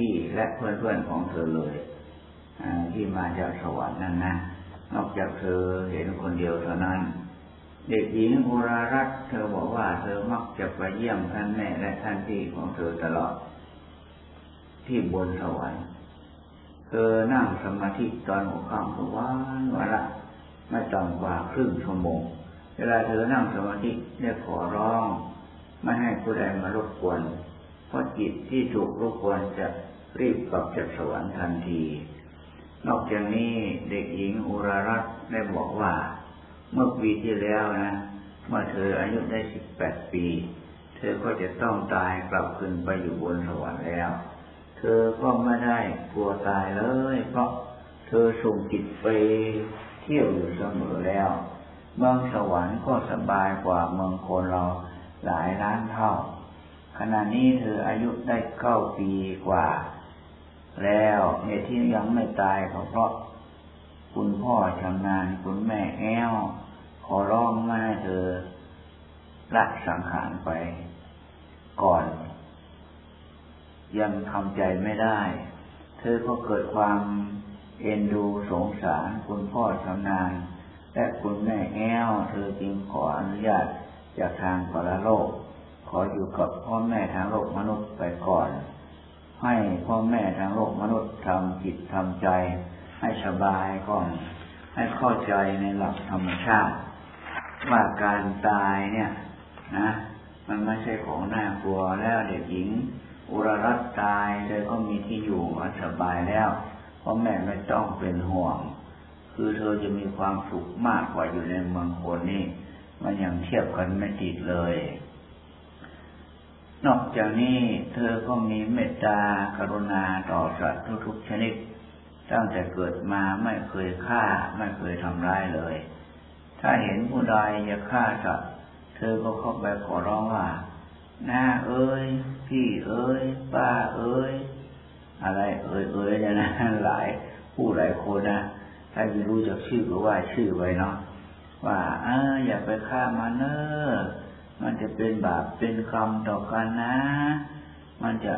พี่และเพื่อนๆของเธอเลยที่มาจากสวรรค์นั่นนะ นอกจากเธอเห็นคนเดียวเท่านั้น เด็กหญิงอุรารัตเธอบอกว่าเธอมักจะไปเยี่ยมท่านแม่และท่านพี่ของเธอตลอด ที่บนสวรรค์เธอนั่งสมาธิตอนหัวค่ำทุกวันวันละไม่ต่ำกว่าครึ่งชั่วโมง เวลาเธอนั่งสมาธิเนี่ยขอร้อง ไม่ให้ผู้ใดมารบกวน เพราะจิตที่ถูกรบกวนจะ รีบกลับจากสวรรค์ทันที นอกจากนี้เด็กหญิงอุรารัตได้บอกว่า เมื่อปีที่แล้วนะเมื่อเธออายุได้สิบแปดปี เธอก็จะต้องตายกลับคืนไปอยู่บนสวรรค์แล้ว เธอก็ไม่ได้กลัวตายเลย เพราะเธอส่งจิตไปเที่ยวอยู่เสมอแล้วเมืองสวรรค์ก็สบายกว่าเมืองคนเราหลายล้านเท่า ขณะนี้เธออายุได้เก้าปีกว่า แล้วเหตุที่ยังไม่ตายก็เพราะ คุณพ่อชำนาญคุณแม่แอ้ว ขอร้องมาเธอละสังขารไป ก่อน ยังทำใจไม่ได้ เธอก็เกิดความเอ็นดูสงสารคุณพ่อชำนาญและคุณแม่แอ้ว เธอจึงขออนุญาตจากทางปรโลก ขออยู่กับพ่อแม่ทางโลกมนุษย์ไปก่อน ให้พ่อแม่ทางโลกมนุษย์ทำจิตทำใจ ให้สบายก่อน ให้เข้าใจในหลักธรรมชาติ ว่าการตายเนี่ยนะ มันไม่ใช่ของน่ากลัวแล้วเด็กหญิง อุรรัตตายเธอก็มีที่อยู่อันสบายแล้วพราะแม่ไม่ต้องเป็นห่วง คือเธอจะมีความสุขมากกว่าอยู่ในเมืองคนนี่มันยังเทียบกันไม่ติดเลย นอกจากนี้เธอก็มีเมตตากรุณาต่อสัตว์ทุกๆชนิด ตั้งแต่เกิดมาไม่เคยฆ่าไม่เคยทำร้ายเลย ถ้าเห็นผู้ใดจะฆ่าสัตว์เธอก็เข้าไปขอร้องว่าน้าเอ้ย พี่เอ้ย ป้าเอ้ย อะไรเอ้ยเอ้ยเนี่ยนะหลายผู้หลายคนนะถ้าไม่รู้จักชื่อก็ว่าชื่อไว้เนาะว่าเอออย่าไปฆ่ามันเนอะ มันจะเป็นบาปเป็นกรรมต่อกันนะ มันจะ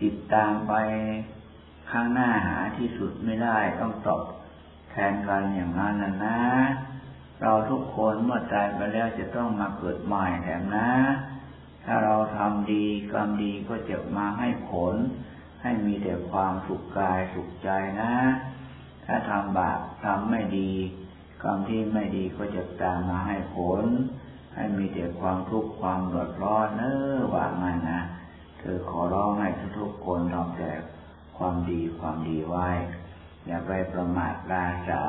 ติดตามไปข้างหน้าหาที่สุดไม่ได้ต้องตอบแทนกันอย่างนั้นนะนะ เราทุกคนเมื่อตายไปแล้วจะต้องมาเกิดใหม่แถมนะ ถ้าเราทำดีกรรมดีก็จะมาให้ผล ให้มีแต่ความสุขกายสุขใจนะ ถ้าทำบาปทำไม่ดี กรรมที่ไม่ดีก็จะตามมาให้ผล ให้มีแต่ความทุกข์ความเดือดร้อนเนอว่ามันนะเธอขอร้องให้ทุกคนทำแต่ความดีความดีไว้ อย่าไปประมาทราษา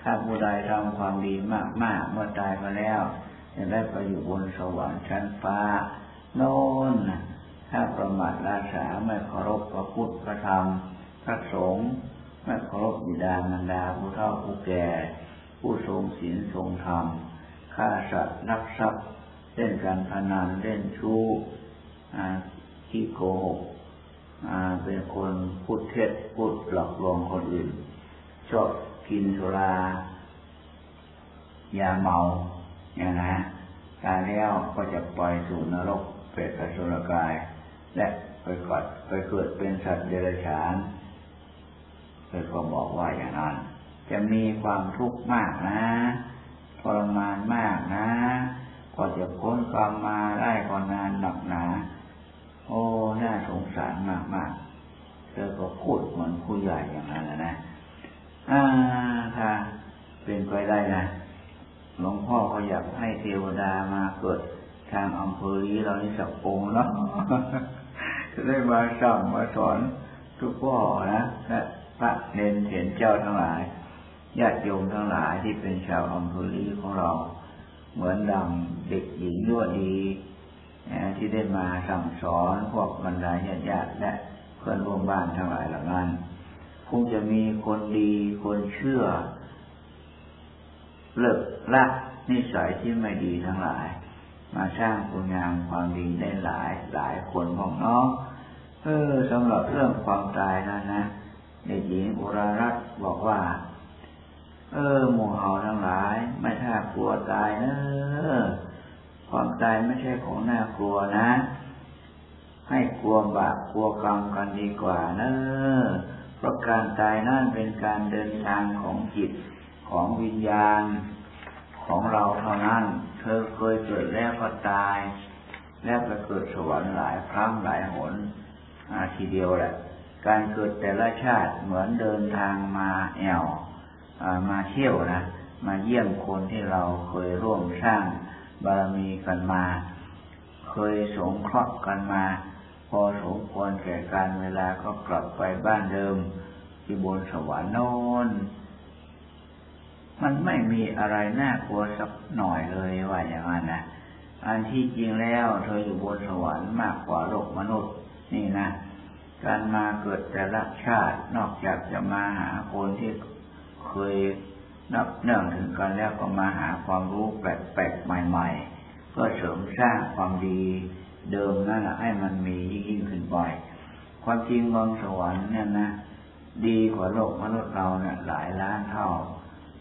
ถ้าผู้ใดทำความดีมากๆเมื่อตายมาแล้วจะได้ไปอยู่บนสวรรค์ชั้นฟ้า โน่นถ้าประมาทราษาไม่เคารพพระพุทธพระธรรม พระสงฆ์ไม่เคารพบิดามารดาผู้เฒ่าผู้แก่ ผู้ทรงศีลทรงธรรม ฆ่าสัตว์นักทรัพย์เล่นการพนันเล่นชู้ขี้โกหกเป็นคนพูดเท็จพูดหลอกลวงคนอื่น ชอบกินสุรายาเมาอย่างนะตายแล้วก็จะปล่อยสู่นรกเปรตอสุรกาย และไปกอดไปเกิดเป็นสัตว์เดรัจฉานเธอก็บอกว่าอย่างนั้น จะมีความทุกข์มากนะ ทรมานมากนะกว่าจะพ้นความมาได้ก็นานหนักหนา โอ้ น่าสงสารมากมากเธอก็พูดเหมือนผู้ใหญ่อย่างนั้นนะ อ่าถ้าเป็นไปได้นะหลวงพ่อก็อยากให้เทวดามาเกิดทางอำเภอนี้เรานี่สักองเนาะจะได้มาสั่งมาสอนทุกพ่อนะพระเนนเห็นเจ้าทั้งหลาย ญาติโยมทั้งหลายที่เป็นชาวอำเภอนี้ของเรา เหมือนดังเด็กหญิงยั่วดีที่ได้มาสั่งสอนพวกบรรดาญาติญาติและเพื่อนร่วมบ้านทั้งหลายเหล่านั้นคงจะมีคนดีคนเชื่อ เลิกละนิสัยที่ไม่ดีทั้งหลาย มาสร้างคุณงามความดีได้หลายหลายคนของน้องเออสำหรับเรื่องความตายนั้นนะเด็กหญิงอุรารัตบอกว่า เออ หมู่เฮาทั้งหลาย ไม่ท่ากลัวตายเนอความตายไม่ใช่ของน่ากลัวนะ ให้กลัวบาปกลัวกรรมกันดีกว่าเนอะเพราะการตายนั่นเป็นการเดินทางของจิตของวิญญาณ ของเราเท่านั้น เธอเคยเกิดแล้วก็ตาย แล้วไปเกิดสวรรค์หลายครั้งหลายหนทีเดียวแหละ การเกิดแต่ละชาติเหมือนเดินทางมาแอว มาเที่ยวนะ มาเยี่ยมคนที่เราเคยร่วมสร้างบารมีกันมา เคยสงเคราะห์กันมา พอสมควรแก่การเวลาก็กลับไปบ้านเดิมที่บนสวรรค์โน้นมันไม่มีอะไรน่ากลัวสักหน่อยเลยว่าอย่างนั้นนะอันที่จริงแล้วเธออยู่บนสวรรค์มากกว่าโลกมนุษย์ นี่นะ การมาเกิดแต่ละชาตินอกจากจะมาหาคนที่ เคยนับเนื่องถึงกันแล้วก็มาหาความรู้แปลกๆใหม่ ๆ เพื่อเสริมสร้างความดีเดิมนั่นแหละให้มันมียิ่งขึ้นไปความจริงเมืองสวรรค์เนี่ยนะดีกว่าโลกมนุษย์เราเนี่ยหลายล้านเท่า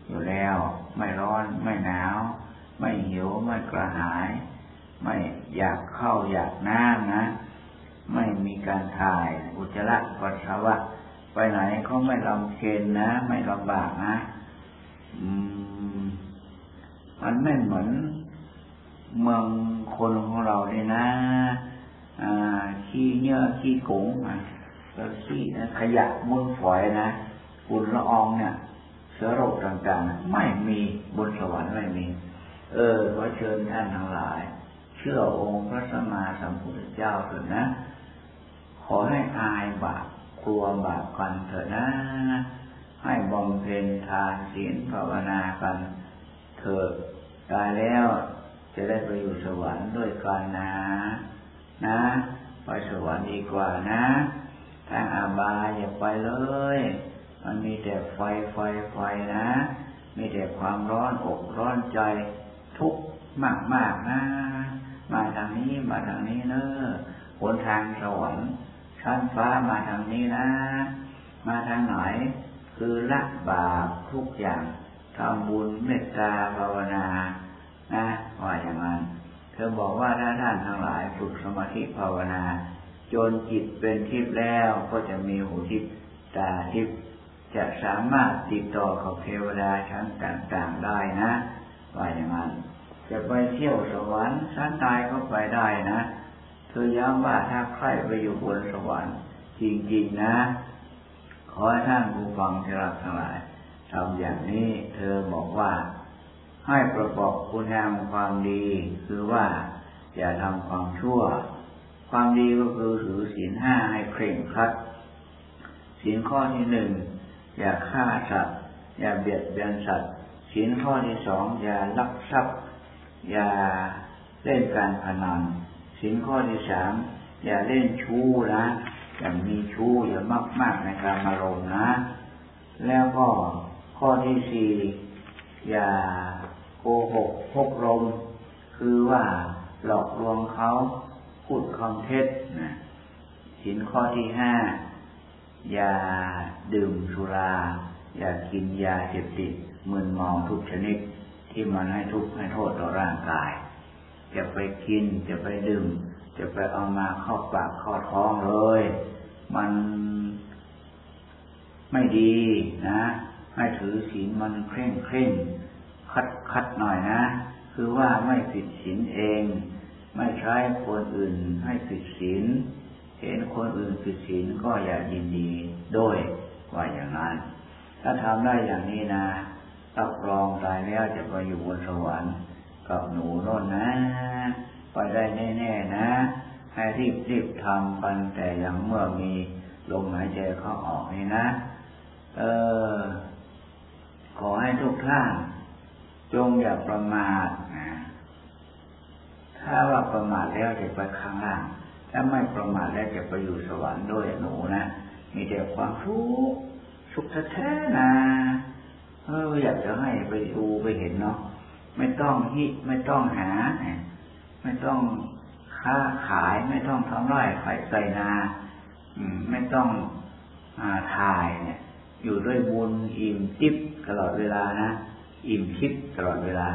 อยู่แล้ว ไม่ร้อนไม่หนาว ไม่หิวไม่กระหาย ไม่อยากเข้าอยากน้ำนะ ไม่มีการถ่ายอุจจาระปัสสาวะ ไปไหนก็ไม่ลำเค็นนะ ไม่ลำบากนะมันไม่เหมือนเมืองคนของเราเลยนะขี้เนื้อขี้กุ้งแล้วขี้ขยะมุนฝอยนะฝุ่นละอองเนี่ยเชื้อโรคต่างๆ ไม่มีบนสวรรค์ไม่มี เออขอเชิญท่านทั้งหลาย เชื่อองค์พระสัมมาสัมพุทธเจ้าเถิดนะ ขอให้อายบาป กลัวบาปกันเถิดนะ ให้บำเพ็ญทานศีลภาวนากันเถิดตายแล้วจะได้ไปอยู่สวรรค์ด้วยกันนะ นะไปสวรรค์ดีกว่านะทางอาบายอย่าไปเลย มันมีแต่ไฟไฟไฟนะ มีแต่ความร้อนอกร้อนใจทุกข์มากมากนะ มาทางนี้มาทางนี้เนอะหนทางสวรรค์ ชั้นฟ้ามาทางนี้นะ มาทางไหน คือละบาปทุกอย่างทำบุญเมตตาภาวนา นะว่าอย่างนั้น เธอบอกว่าถ้าท่านทั้งหลายฝึกสมาธิภาวนา จนจิตเป็นทิพย์แล้วก็จะมีหูทิพย์ตาทิพย์จะสามารถติดต่อกับเทวดาชั้นต่าง ๆได้นะว่าอย่างนั้นจะไปเที่ยวสวรรค์ชั้นตายก็ไปได้นะ เธอย้ำว่าถ้าใครไปอยู่บนสวรรค์จริงๆนะ ขอให้ท่านผู้ฟังที่รักทั้งหลายทำอย่างนี้เธอบอกว่า ให้ประกอบคุณงามความดี คือว่า อย่าทำความชั่ว ความดีก็คือถือศีลห้าให้เคร่งครัดศีลข้อที่หนึ่งอย่าฆ่าสัตว์อย่าเบียดเบียนสัตว์ศีลข้อที่สองอย่าลักทรัพย์ อย่าเล่นการพนัน ศีลข้อที่สามอย่าเล่นชู้นะอย่ามีชู้อย่ามากมากในการมาลงนะ แล้วก็ข้อที่สี่อย่าโกหกพกลมคือว่าหลอกลวงเขาพูดคำเท็จนะสินข้อที่ห้าอย่าดื่มสุรา อย่ากินยาเสพติดมึนเมาทุกชนิดที่มันให้ทุกข์ให้โทษต่อร่างกาย จะไปกิน จะไปดื่ม จะไปเอามาเข้าปากเข้าท้องเลย มันไม่ดีนะ ให้ถือศีลมันเคร่งเคร่งคัดคัดหน่อยนะ คือว่าไม่ผิดศีลเอง ไม่ใช้คนอื่นให้ผิดศีลเห็นคนอื่นผิดศีลก็อย่ายินดีด้วยว่าอย่างนั้น ถ้าทำได้อย่างนี้นะรับรองตายแล้วจะไปอยู่บนสวรรค์ กับหนูโน่นนะ ไปได้แน่ๆนะ ให้รีบรีบทำกันแต่อย่างเมื่อมีลมหายใจเข้าออกนี่นะ เออ ขอให้ทุกท่าน จงอย่าประมาทนะถ้าว่าประมาทแล้วจะไปข้างล่าง ถ้าไม่ประมาทแล้วจะไปอยู่สวรรค์ด้วยหนูนะ มีแต่ความทุกข์สุขแท้ๆนะ เอออยากจะให้ไปดูไปเห็นเนาะ ไม่ต้องฮิไม่ต้องหา ไม่ต้องค้าขายไม่ต้องทำไร่ไข่ใส่นาไม่ต้องอถ่ายเนี่ย อยู่ด้วยบุญอิ่มทิพตลอดเวลานะอิ่มทิพตลอดเวลา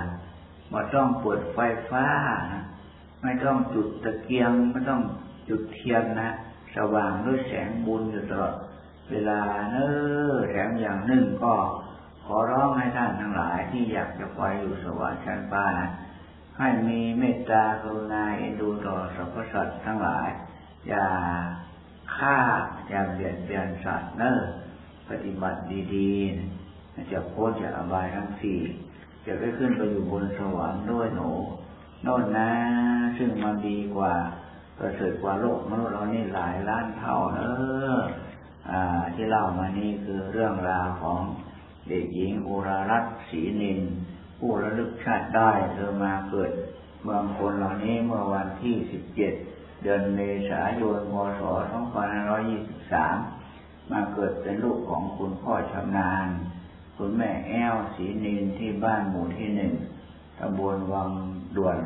ไม่ต้องเปิดไฟฟ้านะไม่ต้องจุดตะเกียง ไม่ต้องจุดเทียนนะสว่างด้วยแสงบุญอยู่ตลอดเวลาเนอแถมอย่างหนึ่งก็ ขอร้องให้ท่านทั้งหลายที่อยากจะไปอยู่สวรรค์ชั้นฟ้านะให้มีเมตตากรุณาเอ็นดูต่อสรรพสัตว์ทั้งหลาย อย่าฆ่าอย่าเบียดเบียนสัตว์เนอปฏิบัติดีๆจะพ้นจากอบายทั้งสี่จะได้ขึ้นไปอยู่บนสวรรค์ด้วยหนูโน่นนะ ซึ่งมันดีกว่าประเสริฐกว่าโลกมนุษย์เรานี่หลายล้านเท่าเนออที่เล่ามานี่คือเรื่องราวของ เด็กหญิงอุรารัตศรีนิน ผู้ระลึกชาติได้เธอมาเกิด เมืองคนเหล่านี้เมื่อวันที่สิบเจ็ดเดือนเมษายนพศ2523 มาเกิดเป็นลูกของคุณพ่อชำนาญ คุณแม่แอ้วศรีนินที่บ้านหมู่ที่หนึ่งตำบลวังด่วน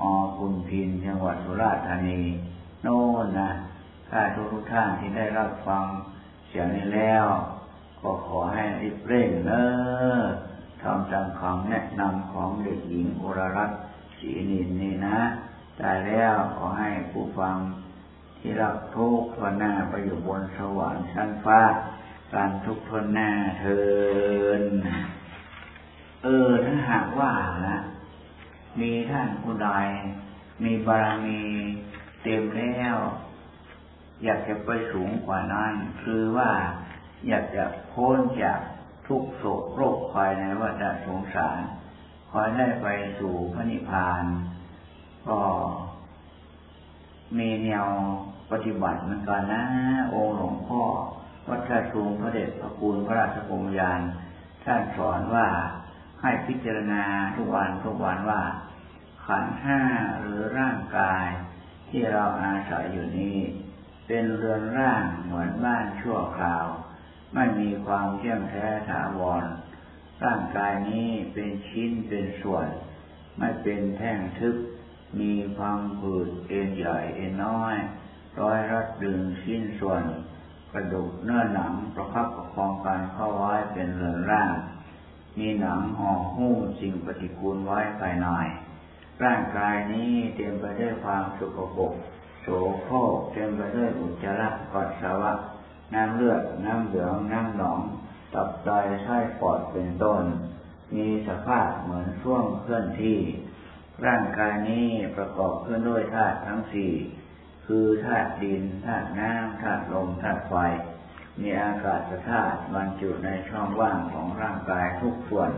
อคุณพินจังหวัดสุราษฎร์ธานี โน่นนะถ้าทุกท่านที่ได้รับฟังเสียงนี้แล้ว ก็ขอให้รีบเร่งเนอทำตามคำแนะนำของเด็กหญิงอุรรัตน์ศรีนินนี่นะตายแล้วขอให้ผู้ฟังที่รับทุกทนหน้าไปอยู่บนสวรรค์ชั้นฟ้าการทุกทนหน้าเทินเออถ้าหากว่านะมีท่านผู้ใดมีบารมีเต็มแล้ว อยากจะไปสูงกว่านั้น คือว่า อยากจะพ้นจากทุกโศกโรคภายในวัฏสงสารคอยได้ไปสู่พระนิพพาน ก็มีแนวปฏิบัติเหมือนกันนะองค์หลวงพ่อ วัดชาตูงพระเดชพระคุณพระราชกรมยานท่านสอนว่าให้พิจารณาทุกวันทุกวันว่า ขันห้าหรือร่างกาย ที่เราอาศัยอยู่นี้ เป็นเรือนร่างเหมือนบ้านชั่วคราว ไม่มีความเที่ยงแท้ถาวร ร่างกายนี้เป็นชิ้นเป็นส่วน ไม่เป็นแท่งทึบ มีความผืดเอ็นใหญ่เอ็นน้อย ร้อยรัดดึงชิ้นส่วน กระดูกเนื้อหนังประคับประคองกันเข้าไว้เป็นเรือนร่าง มีหนังห่อหุ้มสิ่งปฏิกูลไว้ภายในร่างกายนี้เต็มไปด้วยความสุกปรกโสโครกเต็มไปด้วยอุจจาระปัสสาวะ น้ำเลือด น้ำเหลือง น้ำหนอง ตับไตไส้ปอดเป็นต้น มีสภาพเหมือนช่วงเคลื่อนที่ ร่างกายนี้ประกอบขึ้นด้วยธาตุทั้งสี่คือธาตุดินธาตุน้ำธาตุลมธาตุไฟ มีอากาศธาตุบรรจุในช่องว่างของร่างกายทุกส่วน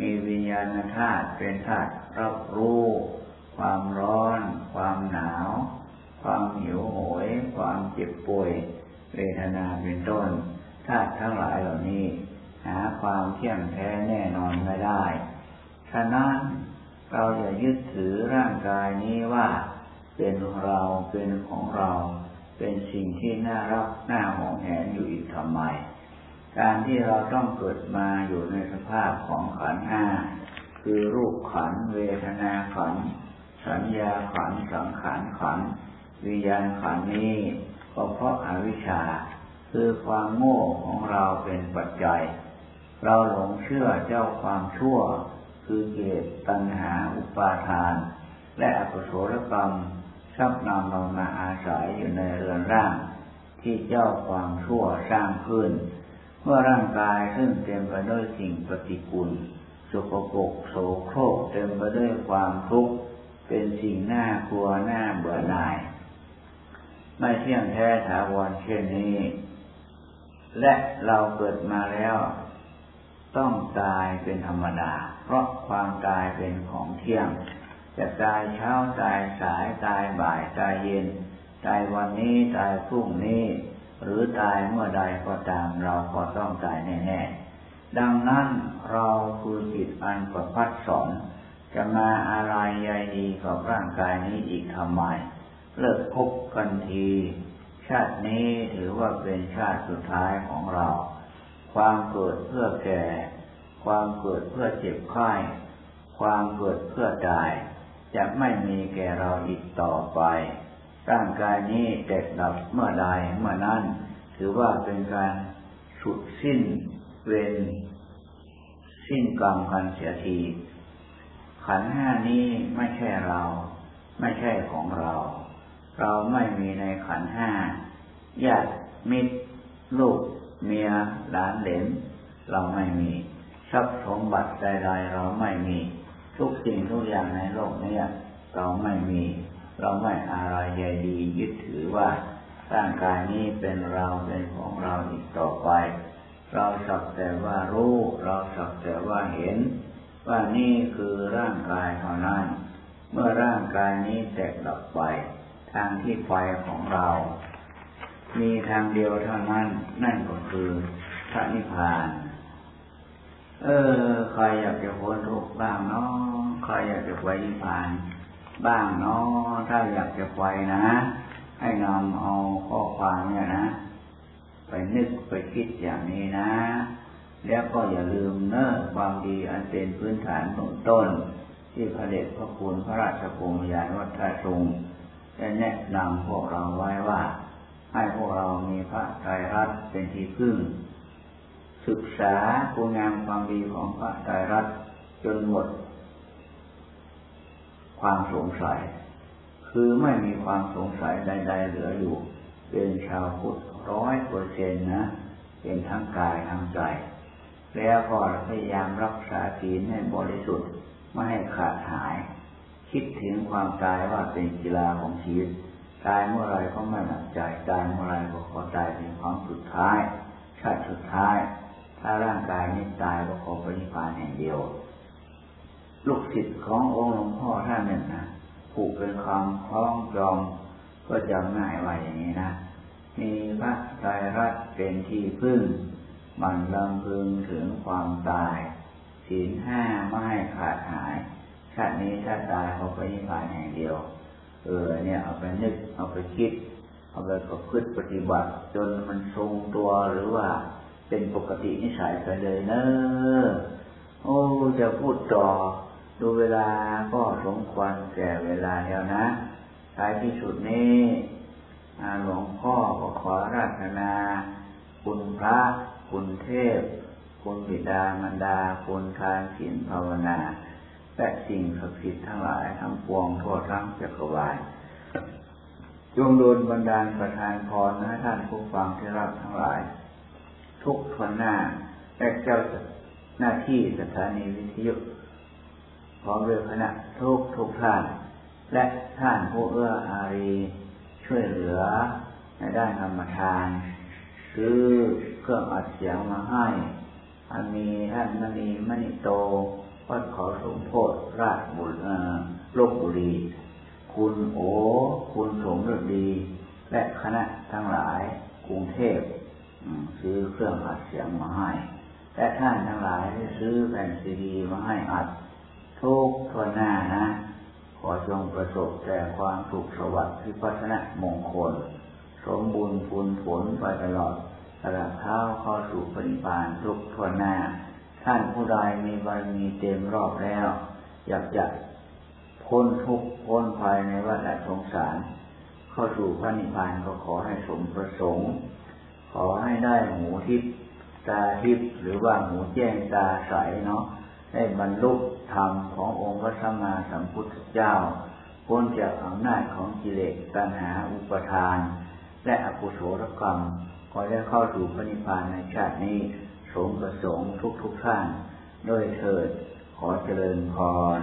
มีวิญญาณธาตุเป็นธาตุรับรู้ ความร้อน ความหนาว ความหิวโหย ความเจ็บป่วย เวทนาเป็นต้นธาตุทั้งหลายเหล่านี้ หาความเที่ยงแท้แน่นอนไม่ได้ฉะนั้นเราอย่ายึดถือร่างกายนี้ว่า เป็นเราเป็นของเรา เป็นสิ่งที่น่ารักน่าหวงแหนอยู่อีกทำไม การที่เราต้องเกิดมาอยู่ในสภาพของขันห้าคือรูปขันเวทนาขันสัญญาขันสังขารขันวิญญาณขันนี้ ก็เพราะอาวิชชา คือความโง่ของเราเป็นปัจจัย เราหลงเชื่อเจ้าความชั่ว คือเกตตัณหาอุปาทาน และอกุศลกรรมชักนำเรามาอาศัยอยู่ในเรือนร่าง ที่เจ้าความชั่วสร้างขึ้น เมื่อร่างกายซึ่งเต็มไปด้วยสิ่งปฏิกูลสกปรกโสโครกเต็มไปด้วยความทุกข์เป็นสิ่งน่ากลัวน่าเบื่อหน่าย ไม่เที่ยงแท้ถาวรเช่นนี้ และเราเกิดมาแล้ว ต้องตายเป็นธรรมดา เพราะความตายเป็นของเที่ยง จะตายเช้าตายสายตายบ่ายตายเย็น ตายวันนี้ตายพรุ่งนี้ หรือตายเมื่อใดก็ตามเราก็ต้องตายแน่ๆ ดังนั้นเราคือจิตอันประพัดสอนจะมาอะไรใยดีกับร่างกายนี้อีกทำไม เลิกพบกันที ชาตินี้ถือว่าเป็นชาติสุดท้ายของเรา ความเกิดเพื่อแก่ ความเกิดเพื่อเจ็บไข้ ความเกิดเพื่อตาย จะไม่มีแก่เราอีกต่อไป ร่างกายนี้แตกดับเมื่อใดเมื่อนั้น ถือว่าเป็นการสุดสิ้นเวรสิ้นกรรมกันเสียที ขันห้านี้ไม่ใช่เรา ไม่ใช่ของเรา เราไม่มีในขันห้าญาติมิตรลูกเมียหลานเหลนเราไม่มีทรัพย์สมบัติใดๆเราไม่มี ทุกสิ่งทุกอย่างในโลกนี้เราไม่มี เราไม่อะไรใหญ่ดียึดถือว่าร่างกายนี้เป็นเราเป็นของเราอีกต่อไป เราสักแต่ว่ารู้เราสักแต่ว่าเห็น ว่านี่คือร่างกายเท่านั้น เมื่อร่างกายนี้แตกดับไป ทางที่ไฟของเรา มีทางเดียวเท่านั้น นั่นก็คือพระนิพพาน เออใครอยากจะพ้นทุกข์บ้างเนาะใครอยากจะไปนิพพาน บ้างเนาะถ้าอยากจะไปนะ ให้นำเอาข้อความเนี่ยนะ ไปนึกไปคิดอย่างนี้นะ แล้วก็อย่าลืมเนอะความดีอันเป็นพื้นฐานของต้น ที่พระเดชพระคุณพระราชกรมยานวัฒนทรง ได้แนะนำพวกเราไว้ว่า ให้พวกเรามีพระไตรรัตน์เป็นที่พึ่ง ศึกษาคุณงามความดีของพระไตรรัตน์จนหมด ความสงสัย คือไม่มีความสงสัยใด ๆ เหลืออยู่ เป็นชาวพุทธร้อยเปอร์เซ็นต์นะ เป็นทั้งกายทั้งใจ แล้วก็พยายามรักษาศีลให้บริสุทธิ์ไม่ให้ขาดหาย คิดถึงความตายว่าเป็นกีฬาของชีวิต ตายเมื่อไรก็ไม่หนักใจ ตายเมื่อไรก็ขอตายเป็นความสุดท้าย ชาติสุดท้าย ถ้าร่างกายนี้ตายก็ขอปฏิพานแห่งเดียว ลูกศิษย์ขององค์หลวงพ่อท่านหนึ่งนะผูกเป็นคำคล้องจองก็จำง่ายไว่าอย่างนี้นะ มีพระไตรรัตน์เป็นที่พึ่ง มันลำพึงถึงความตายศีลห้าไม่ขาดหาย ชาตินี้ถ้าตายเขาไปนิพพานแห่งเดียว เออเนี่ยเอาไปนึกเอาไปคิด เอาไปประพฤติปฏิบัติ จนมันทรงตัวหรือว่าเป็นปกตินิสัยไปเลยเนอะโอ้จะพูดต่อดูเวลาก็สมควรแก่เวลาแล้วนะท้ายที่สุดนี้หลวงพ่อก็ขอราธนา คุณพระ คุณเทพ คุณบิดามารดา คุณทานศีลภาวนา และสิ่งศักดิ์สิทธิ์ทั้งหลายทั้งปวงทั่วทั้งจักรวาลจงโดนบันดาลประทานพรให้ท่านผู้ฟังที่รักทั้งหลาย ทุกทนหน้าและเจ้าหน้าที่สถานีวิทยุพร้อมด้วยคณะทุกทุกท่าน และท่านผู้เอื้ออารีช่วยเหลือในด้านธรรมทานซื้อเครื่องอัดเสียงมาให้ อันมีท่านมณีมณีโต วัดขอสมโพธิราชบุรีลบบุรี คุณโอ คุณสมฤดี และคณะทั้งหลายกรุงเทพซื้อเครื่องอัดเสียงมาให้ และท่านทั้งหลายที่ซื้อแผ่นซีดีมาให้อัดทุกทวนหน้านะ ขอจงประสบแต่ความสุขสวัสดิ์ที่พัฒนมงคล สมบูรณ์ผลผลไปตลอดตลาดเท้าเข้าสู่ปณิพานทุกทวนหน้า ท่านผู้ใดมีบารมีเต็มรอบแล้ว อยากจะพ้นทุกข์พ้นภัยในวัฏสงสาร เข้าสู่พระนิพพานก็ขอให้สมประสงค์ ขอให้ได้หูทิพตาทิพหรือว่าหูแจ้งตาใสเนาะได้บรรลุธรรมขององค์พระสัมมาสัมพุทธเจ้า พ้นจากอำนาจของกิเลสตัณหาอุปทาน และอกุศลกรรมขอได้เข้าสู่พระนิพพานในชาตินี้ สมประสงค์ทุกทุกท่าน ด้วยเถิดขอเจริญพร